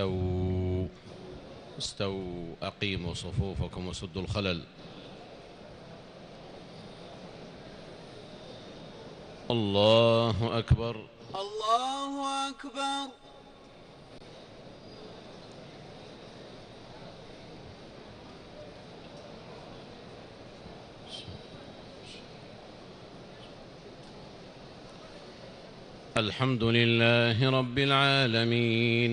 استووا استووا أقيموا صفوفكم وسدوا الخلل. الله أكبر. الله أكبر. الحمد لله رب العالمين.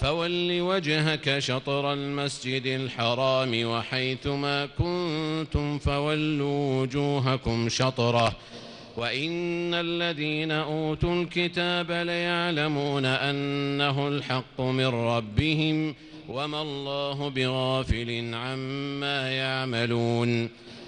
فول وجهك شطر المسجد الحرام وحيثما كنتم فولوا وجوهكم شطرة. وإن الذين أوتوا الكتاب ليعلمون أنه الحق من ربهم وما الله بغافل عما يعملون.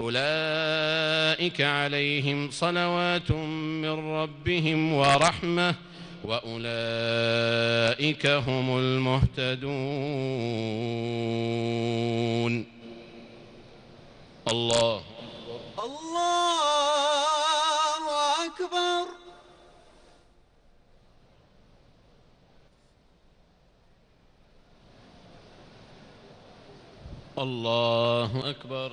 أولئك عليهم صلوات من ربهم ورحمة وأولئك هم المهتدون. الله الله أكبر. الله أكبر.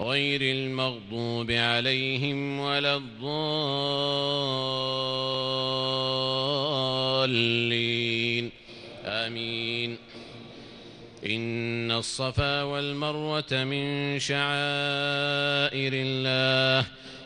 غير المغضوب عليهم ولا الضالين. آمين. إن الصفا والمروة من شعائر الله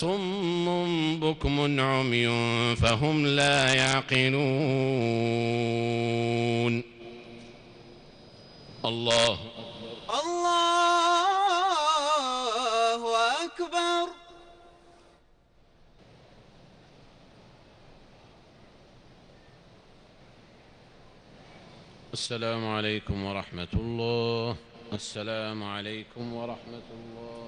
صم بكم عمي فهم لا يعقلون. الله. الله أكبر. السلام عليكم ورحمة الله. السلام عليكم ورحمة الله.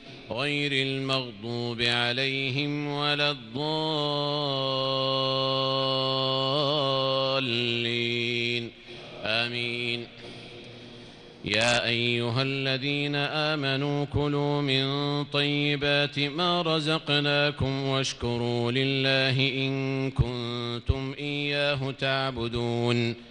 غير المغضوب عليهم ولا الضالين. آمين. يا أيها الذين آمنوا كلوا من طيبات ما رزقناكم واشكروا لله إن كنتم إياه تعبدون.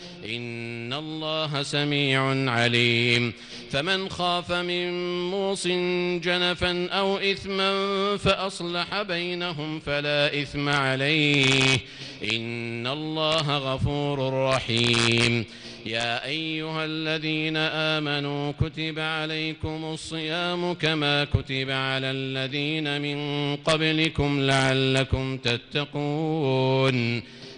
إن الله سميع عليم فمن خاف من موص جنفا أو إثما فأصلح بينهم فلا إثم عليه إن الله غفور رحيم يا أيها الذين آمنوا كتب عليكم الصيام كما كتب على الذين من قبلكم لعلكم تتقون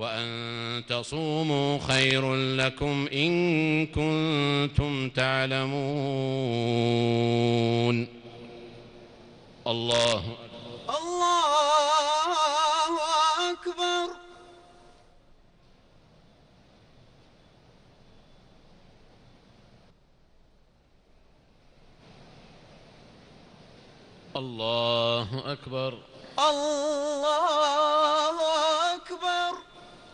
وأن تصوموا خير لكم إن كنتم تعلمون. الله الله أكبر. الله أكبر. الله أكبر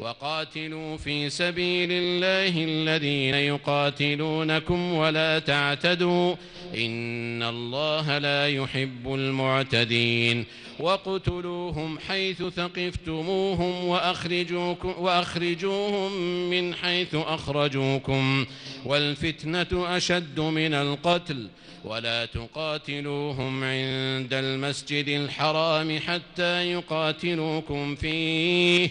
وقاتلوا في سبيل الله الذين يقاتلونكم ولا تعتدوا إن الله لا يحب المعتدين وقتلوهم حيث ثقفتموهم وأخرجوكم وأخرجوهم من حيث أخرجوكم والفتنة أشد من القتل ولا تقاتلوهم عند المسجد الحرام حتى يقاتلوكم فيه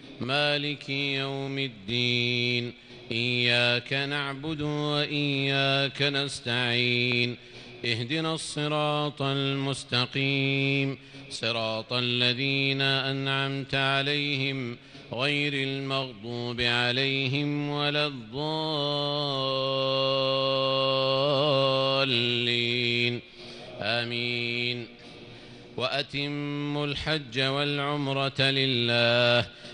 مالك يوم الدين. إياك نعبد وإياك نستعين. اهدنا الصراط المستقيم. صراط الذين أنعمت عليهم غير المغضوب عليهم ولا الضالين. آمين. وأتموا الحج والعمرة لله.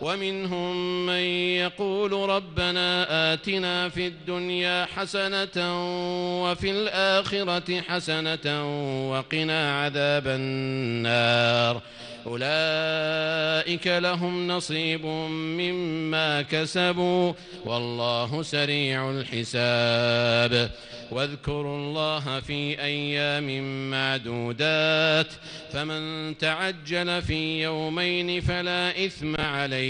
ومنهم من يقول ربنا آتنا في الدنيا حسنة وفي الآخرة حسنة وقنا عذاب النار. أولئك لهم نصيب مما كسبوا والله سريع الحساب. واذكروا الله في أيام معدودات. فمن تعجل في يومين فلا إثم عليه.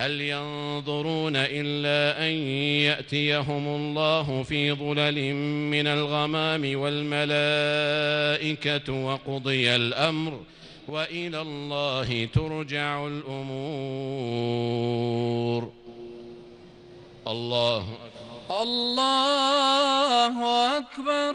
هل ينظرون إلا أن يأتيهم الله في ظلل من الغمام والملائكة وقضي الأمر وإلى الله ترجع الأمور. الله أكبر. الله أكبر.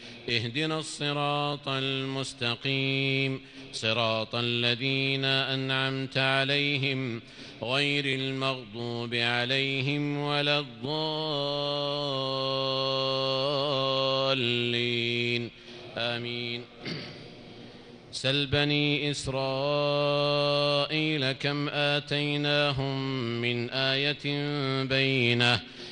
اهدنا الصراط المستقيم صراط الذين أنعمت عليهم غير المغضوب عليهم ولا الضالين. آمين. سل بني إسرائيل كم آتيناهم من آية بينة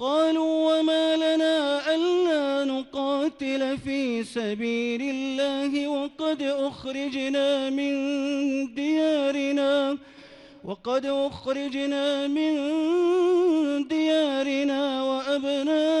قالوا وما لنا ألا نقاتل في سبيل الله وقد أخرجنا من ديارنا وقد أخرجنا من ديارنا وأبنائنا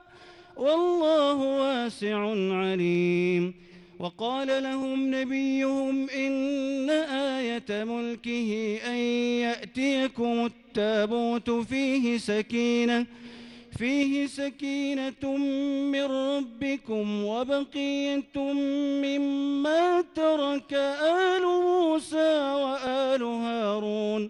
والله واسع عليم. وقال لهم نبيهم إن آية ملكه أن يأتيكم التابوت فيه سكينة فيه سكينة من ربكم وبقية مما ترك آل موسى وآل هارون.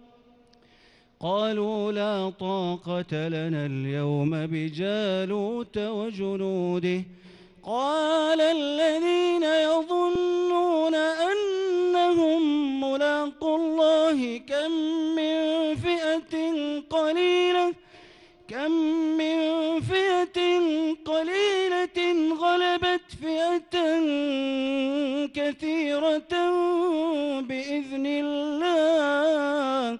قالوا لا طاقة لنا اليوم بجالوت وجنوده. قال الذين يظنون أنهم ملاقوا الله كم من فئة قليلة كم من فئة قليلة غلبت فئة كثيرة بإذن الله.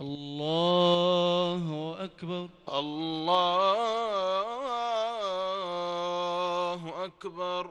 الله أكبر. الله أكبر.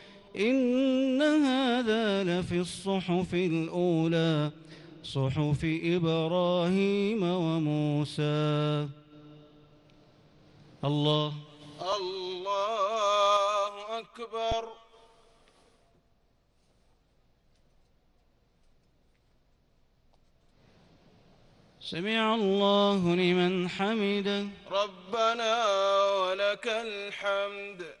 إن هذا لفي الصحف الأولى صحف إبراهيم وموسى. الله. الله أكبر. سمع الله لمن حمده. ربنا ولك الحمد.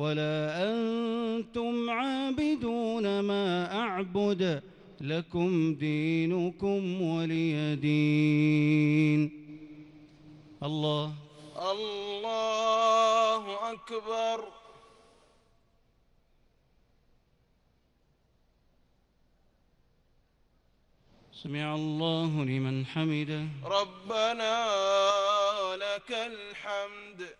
ولا أنتم عابدون ما أعبد لكم دينكم ولي دين. الله. الله أكبر. سمع الله لمن حمده. ربنا لك الحمد.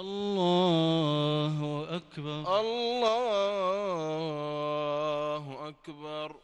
الله أكبر. الله أكبر.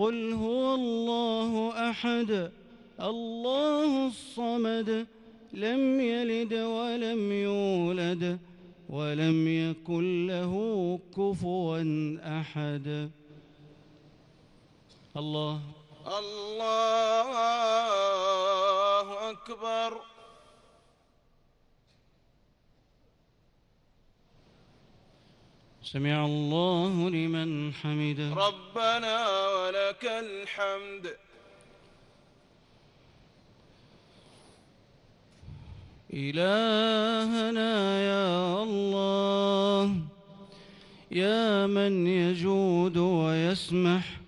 قل هو الله أحد الله الصمد لم يلد ولم يولد ولم يكن له كفوا أحد. الله. الله أكبر. سمع الله لمن حمده. ربنا ولك الحمد. إلهنا يا الله يا من يجود ويسمح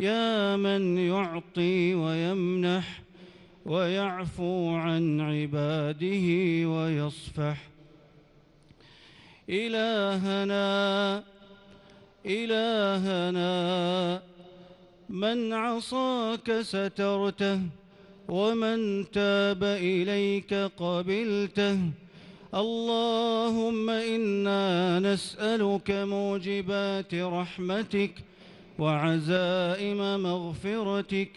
يا من يعطي ويمنح ويعفو عن عباده ويصفح. إلهنا إلهنا من عصاك سترته ومن تاب إليك قبلته. اللهم إنا نسألك موجبات رحمتك وعزائم مغفرتك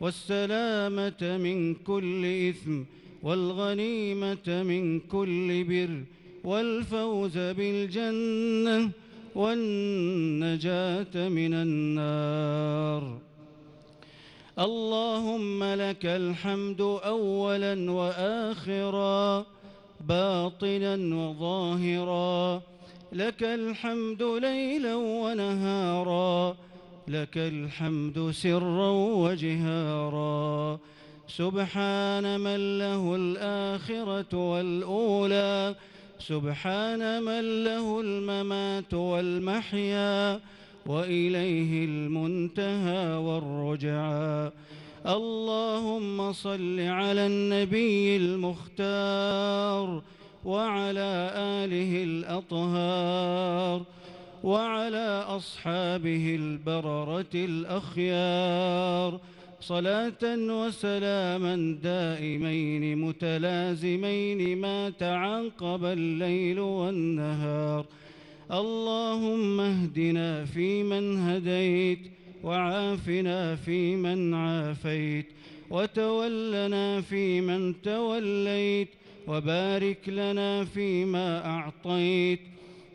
والسلامة من كل إثم والغنيمة من كل بر. والفوز بالجنة والنجاة من النار. اللهم لك الحمد أولا وآخرا باطنا وظاهرا. لك الحمد ليلا ونهارا. لك الحمد سرا وجهارا. سبحان من له الآخرة والأولى. سبحان من له الممات والمحيا وإليه المنتهى والرجعى اللهم صل على النبي المختار وعلى آله الأطهار وعلى أصحابه البررة الأخيار. صلاة وسلاما دائمين متلازمين ما تعاقب الليل والنهار. اللهم اهدنا فيمن هديت وعافنا فيمن عافيت وتولنا فيمن توليت وبارك لنا فيما أعطيت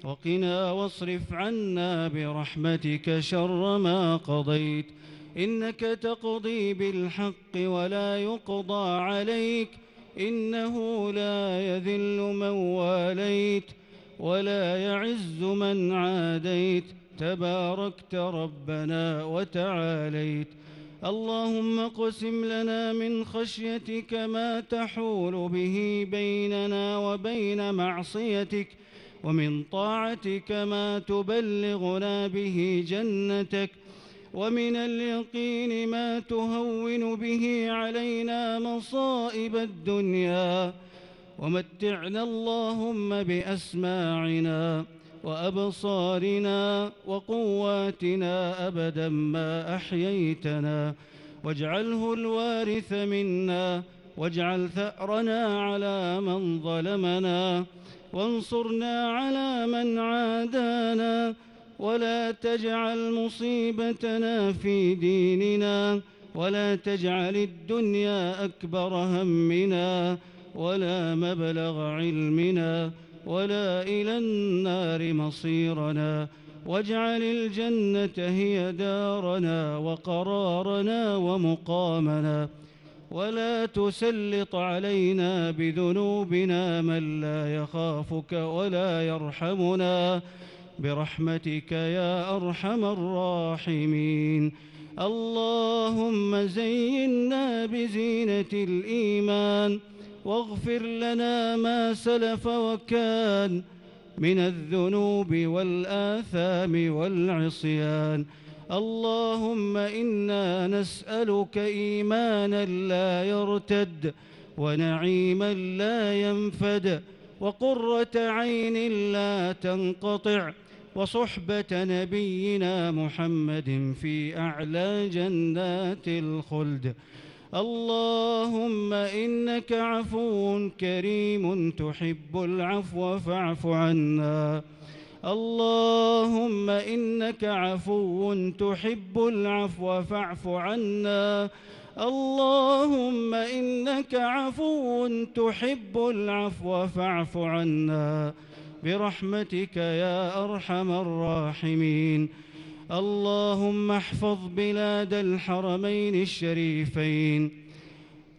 وقنا واصرف عنا برحمتك شر ما قضيت إنك تقضي بالحق ولا يقضى عليك إنه لا يذل من واليت ولا يعز من عاديت. تباركت ربنا وتعاليت. اللهم اقسم لنا من خشيتك ما تحول به بيننا وبين معصيتك ومن طاعتك ما تبلغنا به جنتك ومن اليقين ما تهون به علينا مصائب الدنيا. ومتعنا اللهم بأسماعنا وأبصارنا وقواتنا أبدا ما أحييتنا. واجعله الوارث منا واجعل ثأرنا على من ظلمنا وانصرنا على من عادانا ولا تجعل مصيبتنا في ديننا ولا تجعل الدنيا أكبر همنا ولا مبلغ علمنا ولا إلى النار مصيرنا واجعل الجنة هي دارنا وقرارنا ومقامنا ولا تسلط علينا بذنوبنا من لا يخافك ولا يرحمنا برحمتك يا أرحم الراحمين. اللهم زينا بزينة الإيمان واغفر لنا ما سلف وكان من الذنوب والآثام والعصيان. اللهم إنا نسألك إيمانا لا يرتد ونعيما لا ينفد وقرة عين لا تنقطع وصحبة نبينا محمد في أعلى جنات الخلد. اللهم إنك عفو كريم تحب العفو فاعف عنا. اللهم إنك عفو تحب العفو فاعف عنا. اللهم إنك عفو تحب العفو فاعف عنا. برحمتك يا أرحم الراحمين. اللهم احفظ بلاد الحرمين الشريفين.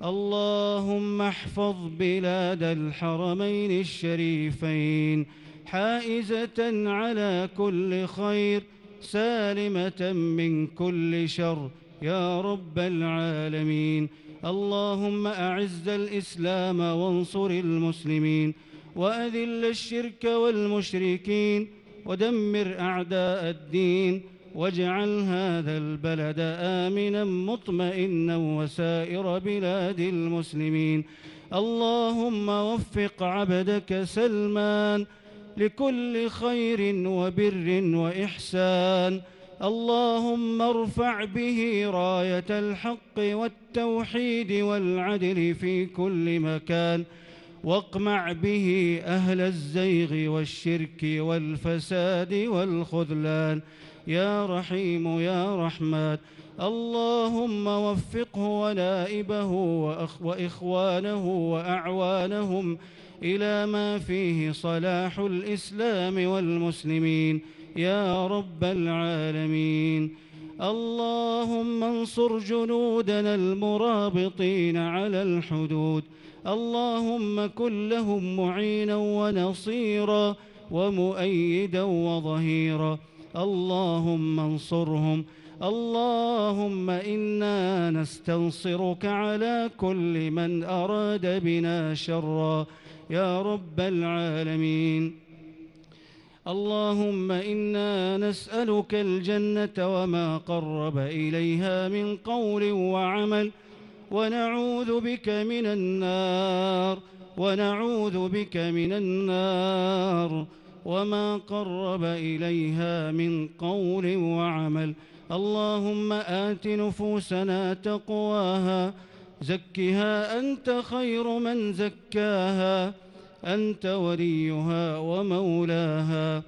اللهم احفظ بلاد الحرمين الشريفين. حائزة على كل خير سالمة من كل شر يا رب العالمين. اللهم أعز الإسلام وانصر المسلمين. وأذل الشرك والمشركين ودمر أعداء الدين واجعل هذا البلد آمنا مطمئنا وسائر بلاد المسلمين. اللهم وفق عبدك سلمان لكل خير وبر وإحسان. اللهم ارفع به راية الحق والتوحيد والعدل في كل مكان. واقمع به أهل الزيغ والشرك والفساد والخذلان. يا رحيم يا رحمن اللهم وفقه ونائبه وإخوانه وأعوانهم إلى ما فيه صلاح الإسلام والمسلمين. يا رب العالمين اللهم انصر جنودنا المرابطين على الحدود. اللهم كن لهم معينا ونصيرا ومؤيدا وظهيرا. اللهم انصرهم. اللهم إنا نستنصرك على كل من أراد بنا شرا. يا رب العالمين. اللهم إنا نسألك الجنة وما قرب إليها من قول وعمل. ونعوذ بك من النار ونعوذ بك من النار. وما قرب إليها من قول وعمل. اللهم آت نفوسنا تقواها زكها أنت خير من زكاها أنت وليها ومولاها.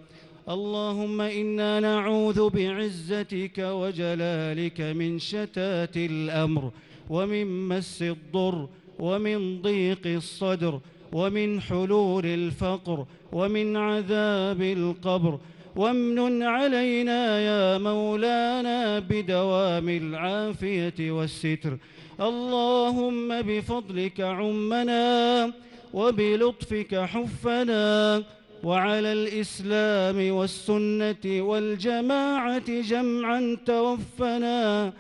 اللهم إنا نعوذ بعزتك وجلالك من شتات الأمر. ومن مس الضر ومن ضيق الصدر ومن حلول الفقر ومن عذاب القبر. وامن علينا يا مولانا بدوام العافية والستر. اللهم بفضلك عمنا وبلطفك حفنا وعلى الإسلام والسنة والجماعة جمعا توفنا.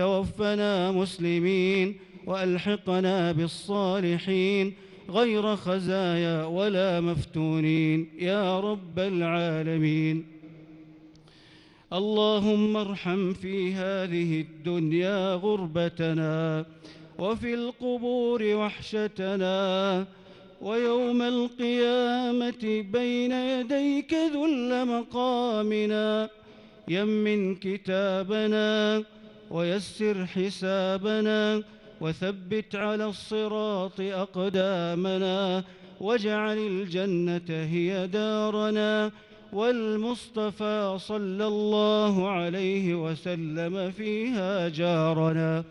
توفنا مسلمين وألحقنا بالصالحين غير خزايا ولا مفتونين يا رب العالمين. اللهم ارحم في هذه الدنيا غربتنا وفي القبور وحشتنا ويوم القيامة بين يديك ذل مقامنا. يمن كتابنا ويسر حسابنا وثبت على الصراط أقدامنا واجعل الجنة هي دارنا والمصطفى صلى الله عليه وسلم فيها جارنا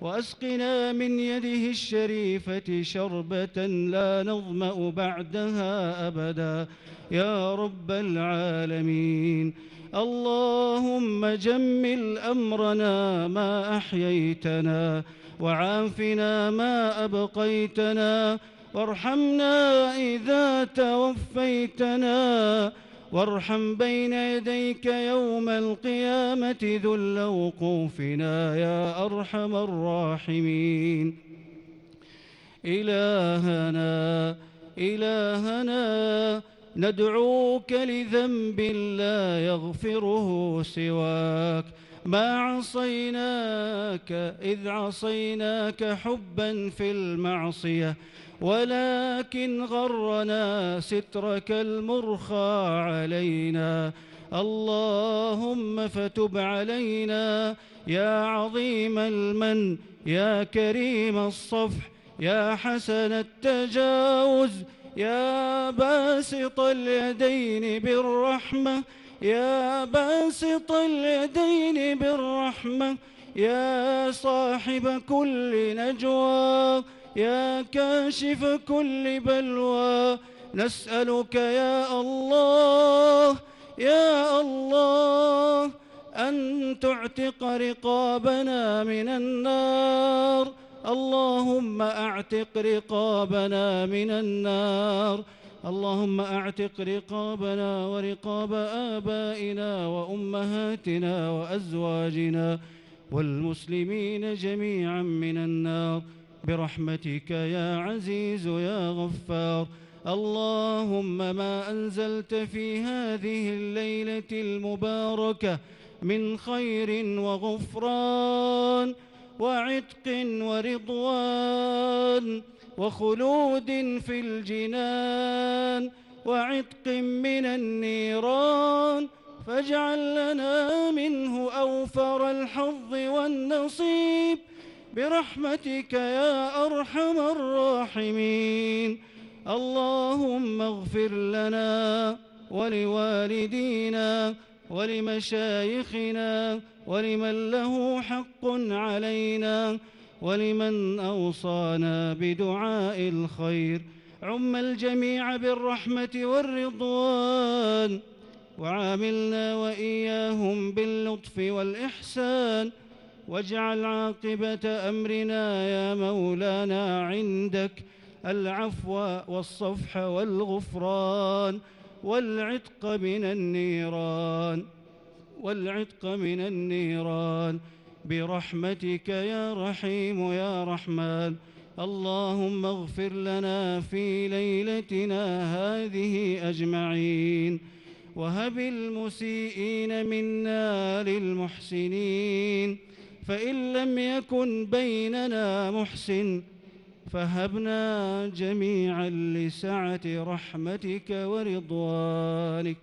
وأسقنا من يده الشريفة شربة لا نظمأ بعدها أبدا يا رب العالمين اللهم جمل أمرنا ما أحييتنا وعافنا ما أبقيتنا وارحمنا إذا توفيتنا وارحم بين يديك يوم القيامة ذل وقوفنا يا أرحم الراحمين. إلهنا إلهنا ندعوك لذنب لا يغفره سواك. ما عصيناك إذ عصيناك حبا في المعصية ولكن غرنا سترك المرخى علينا. اللهم فتب علينا يا عظيم المن يا كريم الصفح يا حسن التجاوز يا باسط اليدين بالرحمة يا باسط اليدين بالرحمة يا صاحب كل نجوى يا كاشف كل بلوى. نسألك يا الله يا الله أن تعتق رقابنا من النار. اللهم أعتق رقابنا من النار. اللهم أعتق رقابنا ورقاب آبائنا وأمهاتنا وأزواجنا والمسلمين جميعا من النار. برحمتك يا عزيز يا غفار. اللهم ما أنزلت في هذه الليلة المباركة من خير وغفران. وعتق ورضوان وخلود في الجنان وعتق من النيران فاجعل لنا منه أوفر الحظ والنصيب برحمتك يا أرحم الراحمين. اللهم اغفر لنا ولوالدينا ولمشايخنا ولمن له حق علينا ولمن أوصانا بدعاء الخير عم الجميع بالرحمة والرضوان وعاملنا وإياهم باللطف والإحسان واجعل عاقبة أمرنا يا مولانا عندك العفو والصفح والغفران والعتق من النيران والعتق من النيران. برحمتك يا رحيم يا رحمن. اللهم اغفر لنا في ليلتنا هذه أجمعين. وهب المسيئين منا للمحسنين. فإن لم يكن بيننا محسن فهبنا جميعا لسعة رحمتك ورضوانك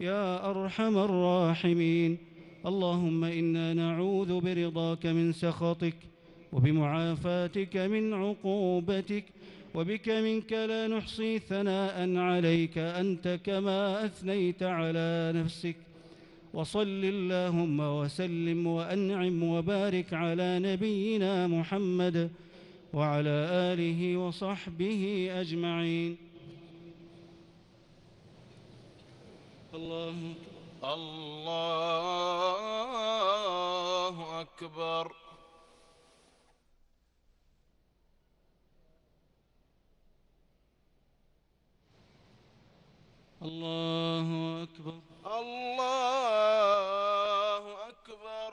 يا أرحم الراحمين. اللهم إنا نعوذ برضاك من سخطك وبمعافاتك من عقوبتك وبك منك لا نحصي ثناء عليك. أنت كما أثنيت على نفسك. وصل اللهم وسلم وأنعم وبارك على نبينا محمد وعلى آله وصحبه أجمعين. الله الله أكبر. الله أكبر. الله أكبر